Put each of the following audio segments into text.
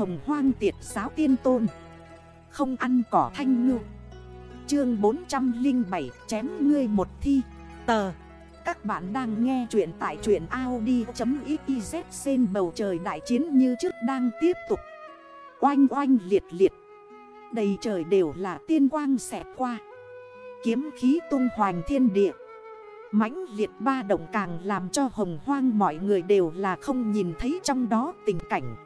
hồng hoang tiệt giáo tiên tôn. Không ăn cỏ thanh ngư. Chương 407 chém ngươi một thi. Tờ. Các bạn đang nghe chuyện tại truyện Audi.xyz Xên bầu trời đại chiến như trước đang tiếp tục. Oanh oanh liệt liệt. Đầy trời đều là tiên quang xẹt qua. Kiếm khí tung hoành thiên địa. Mãnh liệt ba động càng làm cho hồng hoang mọi người đều là không nhìn thấy trong đó tình cảnh.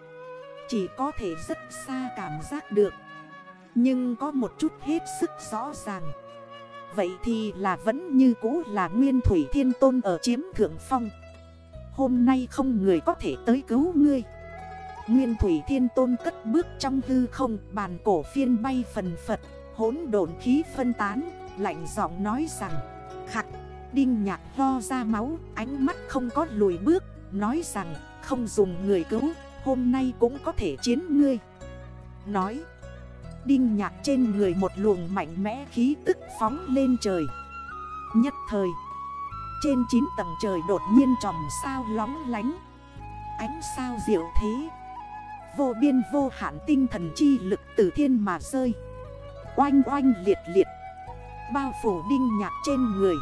Chỉ có thể rất xa cảm giác được. Nhưng có một chút hết sức rõ ràng. Vậy thì là vẫn như cũ là Nguyên Thủy Thiên Tôn ở chiếm Thượng Phong. Hôm nay không người có thể tới cứu ngươi. Nguyên Thủy Thiên Tôn cất bước trong hư không, Bàn cổ phiên bay phần phật Hốn độn khí phân tán, Lạnh giọng nói rằng Khặt Đinh nhạc ho ra máu, Ánh mắt không có lùi bước, Nói rằng, không dùng người cứu. Hôm nay cũng có thể chiến ngươi. Nói, Đinh nhạc trên người một luồng mạnh mẽ khí tức phóng lên trời. Nhất thời, Trên 9 tầng trời đột nhiên tròm sao lóng lánh. Ánh sao diệu thế, Vô biên vô hạn tinh thần chi lực từ thiên mà rơi. Oanh oanh liệt liệt, Bao phủ đinh nhạc trên người.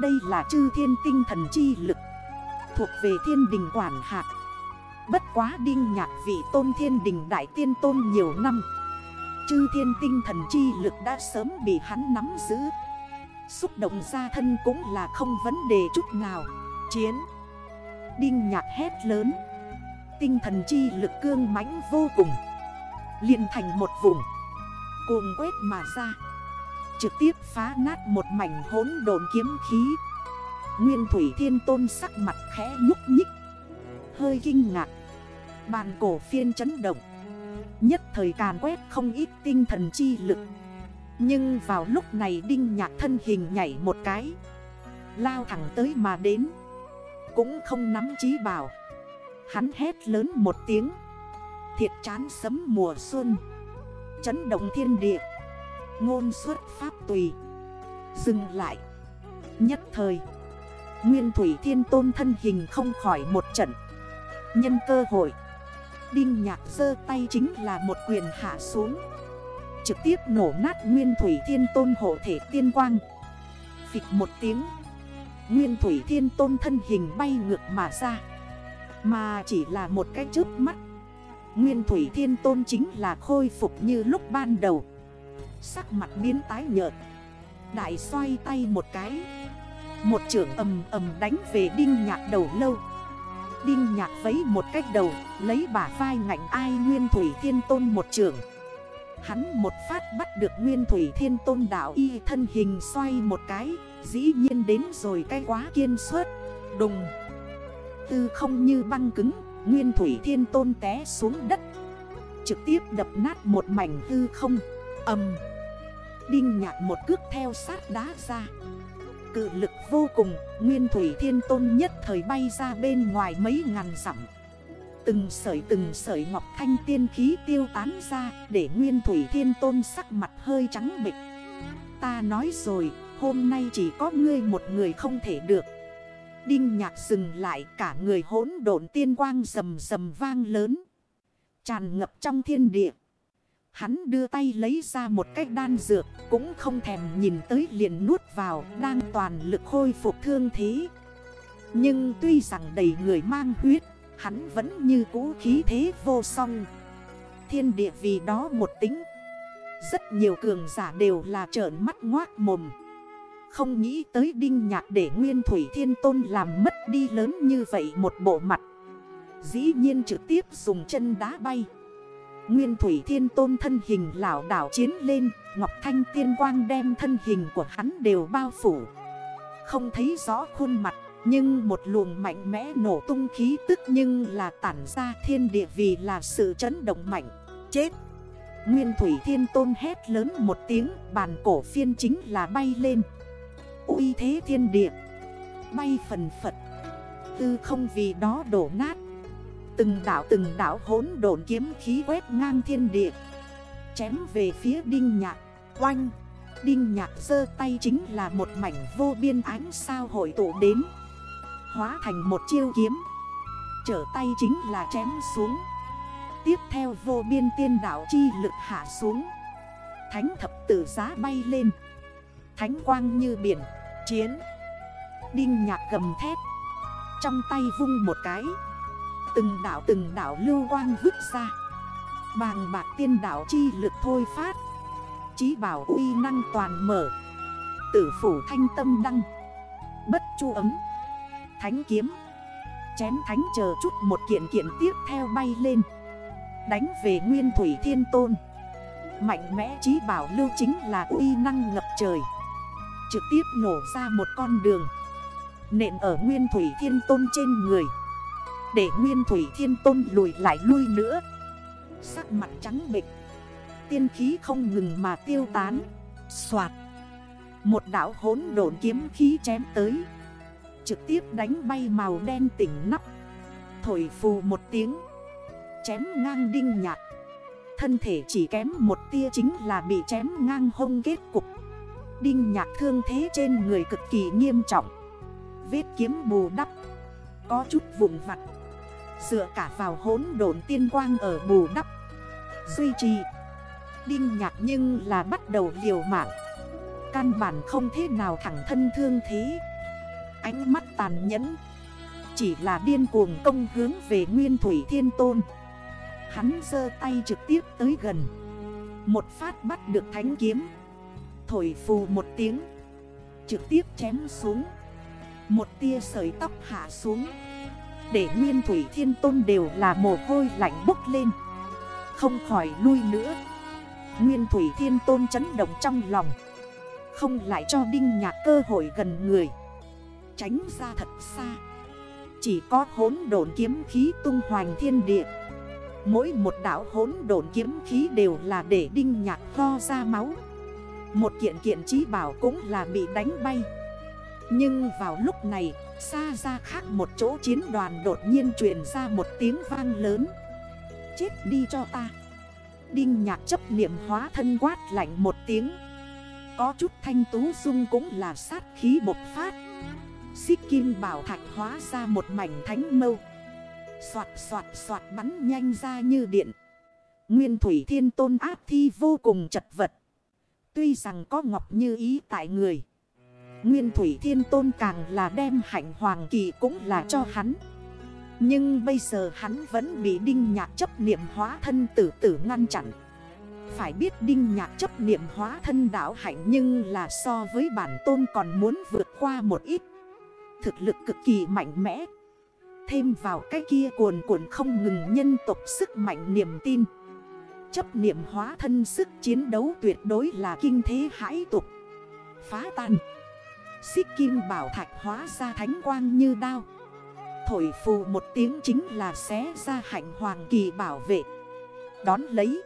Đây là chư thiên tinh thần chi lực, Thuộc về thiên đình quản hạt. Bất quá đinh nhạc vị tôn thiên đình đại tiên tôn nhiều năm. Chư thiên tinh thần chi lực đã sớm bị hắn nắm giữ. Xúc động ra thân cũng là không vấn đề chút nào. Chiến. Đinh nhạc hét lớn. Tinh thần chi lực cương mãnh vô cùng. Liền thành một vùng. Cuồng quét mà ra. Trực tiếp phá nát một mảnh hốn đồn kiếm khí. Nguyên Thủy Thiên Tôn sắc mặt khẽ nhúc nhích. Hơi kinh ngạc. Bàn cổ phiên chấn động. Nhất thời càn quét không ít tinh thần chi lực. Nhưng vào lúc này đinh nhạc thân hình nhảy một cái. Lao thẳng tới mà đến. Cũng không nắm chí bảo. Hắn hét lớn một tiếng. Thiệt chán sấm mùa xuân. Chấn động thiên địa. Ngôn xuất pháp tùy. Dừng lại. Nhất thời. Nguyên Thủy Thiên Tôn thân hình không khỏi một trận. Nhân cơ hội. Đinh nhạc sơ tay chính là một quyền hạ xuống. Trực tiếp nổ nát Nguyên Thủy Thiên Tôn hộ thể tiên quang. Phịch một tiếng. Nguyên Thủy Thiên Tôn thân hình bay ngược mà ra. Mà chỉ là một cái trước mắt. Nguyên Thủy Thiên Tôn chính là khôi phục như lúc ban đầu. Sắc mặt biến tái nhợt. Đại xoay tay một cái. Một trưởng ầm ầm đánh về đinh nhạc đầu lâu. Đinh nhạc vấy một cách đầu Lấy bả vai ngạnh ai Nguyên Thủy Thiên Tôn một trường, Hắn một phát bắt được Nguyên Thủy Thiên Tôn đảo y thân hình xoay một cái Dĩ nhiên đến rồi cái quá kiên suất. Đùng. Tư không như băng cứng Nguyên Thủy Thiên Tôn té xuống đất. Trực tiếp đập nát một mảnh tư không. Âm. Đinh nhạc một cước theo sát đá ra. Cự lực vô cùng, Nguyên Thủy Thiên Tôn nhất thời bay ra bên ngoài mấy ngàn dặm. Từng sợi từng sợi ngọc thanh tiên khí tiêu tán ra Để Nguyên Thủy Thiên Tôn sắc mặt hơi trắng bịch Ta nói rồi, hôm nay chỉ có ngươi một người không thể được. Đinh nhạc dừng lại, cả người hỗn độn tiên quang rầm rầm vang lớn. Tràn ngập trong thiên địa. Hắn đưa tay lấy ra một cách đan dược, Cũng không thèm nhìn tới liền nuốt vào, Đang toàn lực khôi phục thương thế. Nhưng tuy rằng đầy người mang huyết, Hắn vẫn như cũ khí thế vô song. Thiên địa vì đó một tính. Rất nhiều cường giả đều là trợn mắt ngoác mồm. Không nghĩ tới đinh nhạc để Nguyên Thủy Thiên Tôn làm mất đi lớn như vậy một bộ mặt. Dĩ nhiên trực tiếp dùng chân đá bay. Nguyên Thủy Thiên Tôn thân hình lão đảo chiến lên, Ngọc Thanh Tiên Quang đem thân hình của hắn đều bao phủ. Không thấy rõ khuôn mặt, Nhưng một luồng mạnh mẽ nổ tung khí tức nhưng là tản ra thiên địa vì là sự chấn động mạnh. Chết! Nguyên Thủy Thiên Tôn hét lớn một tiếng, Bàn cổ phiên chính là bay lên. Uy thế thiên địa! Bay phần phật! Tư không vì đó đổ nát Từng đảo từng đảo hốn đồn kiếm khí quét ngang thiên địa. Chém về phía đinh nhạc. Oanh. Đinh nhạc sơ tay chính là một mảnh vô biên ánh sao hội tụ đến. Hóa thành một chiêu kiếm. Trở tay chính là chém xuống. Tiếp Theo vô biên tiên đảo chi lực hạ xuống. Thánh thập tử giá bay lên. Thánh quang như biển. Chiến. Đinh nhạc gầm thép Trong tay vung một cái. Từng đảo từng đảo lưu quang vứt ra. Bàng bạc tiên đảo chi lực thôi phát. Chí bảo uy năng toàn mở. Tử phủ thanh tâm đăng. Bất chu ấm. Thánh kiếm. Chém thánh chờ chút một kiện kiện tiếp theo bay lên. Đánh về nguyên thủy thiên tôn. Mạnh mẽ chí bảo lưu chính là uy năng ngập trời. Trực tiếp nổ ra một con đường. Nện ở nguyên thủy thiên tôn trên người. Để nguyên thủy thiên tôn lùi lại lui nữa. Sắc mặt trắng bịch Tiên khí không ngừng mà tiêu tán. Xoạt. Một đảo hốn độn kiếm khí chém tới. Trực tiếp đánh bay màu đen tỉnh nắp. Thổi phù một tiếng. Chém ngang đinh nhạt Thân thể chỉ kém một tia chính là bị chém ngang hông kết cục. Đinh nhạc thương thế trên người cực kỳ nghiêm trọng. Vết kiếm bù đắp. Có chút vụn vặt. Dựa cả vào hốn độn tiên quang ở bù đắp. Duy trì. Đinh nhạc nhưng là bắt đầu liều mạng. Căn bản không thế nào thẳng thân thương thế. Ánh mắt tàn nhẫn. Chỉ là điên cuồng công hướng về Nguyên Thủy Thiên Tôn. Hắn dơ tay trực tiếp tới gần. Một phát bắt được thánh kiếm. Thổi phù một tiếng. Trực tiếp chém xuống. Một tia sợi tóc hạ xuống. Để Nguyên Thủy Thiên Tôn đều là mồ hôi lạnh bốc lên. Không khỏi lui nữa. Nguyên Thủy Thiên Tôn chấn động trong lòng. Không lại cho Đinh Nhạc cơ hội gần người. Tránh ra thật xa. Chỉ có hốn độn kiếm khí tung hoành thiên địa. Mỗi một đảo hốn độn kiếm khí đều là để Đinh Nhạc ho ra máu. Một kiện kiện trí bảo cũng là bị đánh bay. Nhưng vào lúc này, Xa ra khác một chỗ chiến đoàn đột nhiên truyền ra một tiếng vang lớn. Chết đi cho ta. Đinh nhạc chấp niệm hóa thân quát lạnh một tiếng. Có chút thanh tú dung cũng là sát khí bộc phát. Xích kim bảo thạch hóa ra một mảnh thánh mâu. Xoạt xoạt xoạt bắn nhanh ra như điện. Nguyên thủy thiên tôn áp thi vô cùng chật vật. Tuy rằng có ngọc như ý tại người Nguyên thủy thiên tôn càng là đem hạnh hoàng kỳ cũng là cho hắn. Nhưng bây giờ hắn vẫn bị đinh nhạc chấp niệm hóa thân tử tử ngăn chặn. Phải biết đinh nhạc chấp niệm hóa thân đảo hạnh Nhưng là so với bản tôn còn muốn vượt qua một ít. Thực lực cực kỳ mạnh mẽ. Thêm vào cái kia cuồn cuộn không ngừng nhân tộc sức mạnh niềm tin. Chấp niệm hóa thân sức chiến đấu tuyệt đối là kinh thế hãi tục. Phá tan. Xích kim bảo thạch hóa ra thánh quang như đao. Thổi phù một tiếng chính là xé ra hạnh hoàng kỳ bảo vệ. Đón lấy,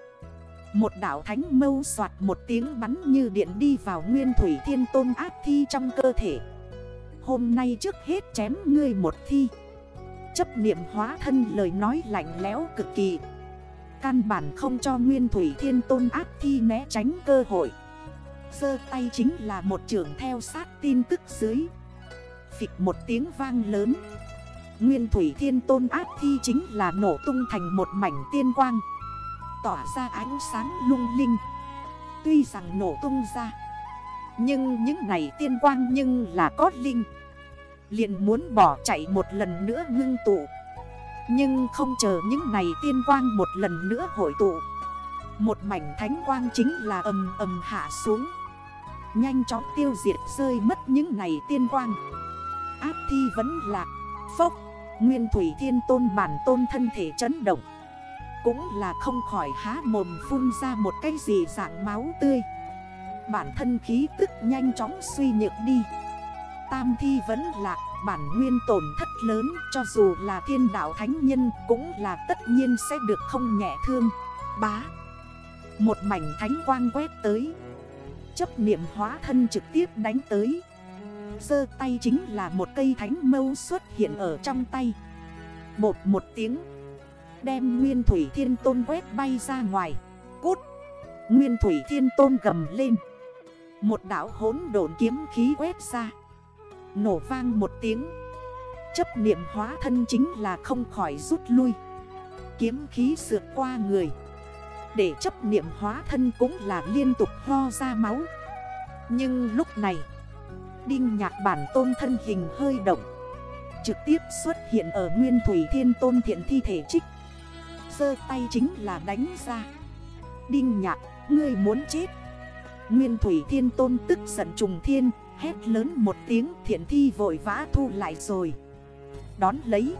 Một đảo thánh mâu soạt một tiếng bắn như điện đi vào nguyên thủy thiên tôn áp thi trong cơ thể. Hôm nay trước hết chém ngươi một thi. Chấp niệm hóa thân lời nói lạnh lẽo cực kỳ. Căn bản không cho nguyên thủy thiên tôn áp thi né tránh cơ hội. Sơ tay chính là một trưởng theo sát tin tức dưới. Phịch một tiếng vang lớn. Nguyên thủy thiên tôn áp thi chính là nổ tung thành một mảnh tiên quang. Tỏa ra ánh sáng lung linh. Tuy rằng nổ tung ra, Nhưng những này tiên quang nhưng là có linh. Liền muốn bỏ chạy một lần nữa ngưng tụ. Nhưng không chờ những này tiên quang một lần nữa hội tụ. Một mảnh thánh quang chính là ầm ầm hạ xuống. Nhanh chóng tiêu diệt rơi mất những này tiên quang. Áp thi vẫn lạc Phốc. Nguyên Thủy Thiên Tôn bản tôn thân thể chấn động. Cũng là không khỏi há mồm phun ra một cái gì dạng máu tươi. Bản thân khí tức nhanh chóng suy nhược đi. Tam thi vẫn lạc bản nguyên tổn thất lớn, Cho dù là thiên đạo thánh nhân cũng là tất nhiên sẽ được không nhẹ thương. Bá. Một mảnh thánh quang quét tới. Chấp niệm hóa thân trực tiếp đánh tới. Sơ tay chính là một cây thánh mâu xuất hiện ở trong tay. Bột một tiếng, Đem Nguyên Thủy Thiên Tôn quét bay ra ngoài. Cút! Nguyên Thủy Thiên Tôn gầm lên. Một đảo hốn độn kiếm khí quét ra. Nổ vang một tiếng. Chấp niệm hóa thân chính là không khỏi rút lui. Kiếm khí sượt qua người. Để chấp niệm hóa thân cũng là liên tục ho ra máu. Nhưng lúc này Đinh nhạc bản tôn thân hình hơi động Trực tiếp xuất hiện ở nguyên thủy thiên tôn thiện thi thể trích. Sơ tay chính là đánh ra. Đinh nhạc, ngươi muốn chết. Nguyên thủy thiên tôn tức giận trùng thiên Hét lớn một tiếng thiện thi vội vã thu lại rồi. Đón lấy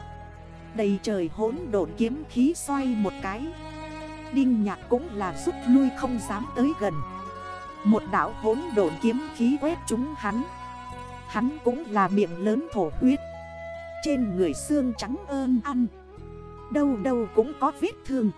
Đầy trời hỗn độn kiếm khí xoay một cái. Đinh nhạc cũng là rút lui không dám tới gần. Một đảo hốn độn kiếm khí quét chúng hắn. Hắn cũng là miệng lớn thổ huyết. Trên người xương trắng ơn ăn. Đâu đâu cũng có vết thương.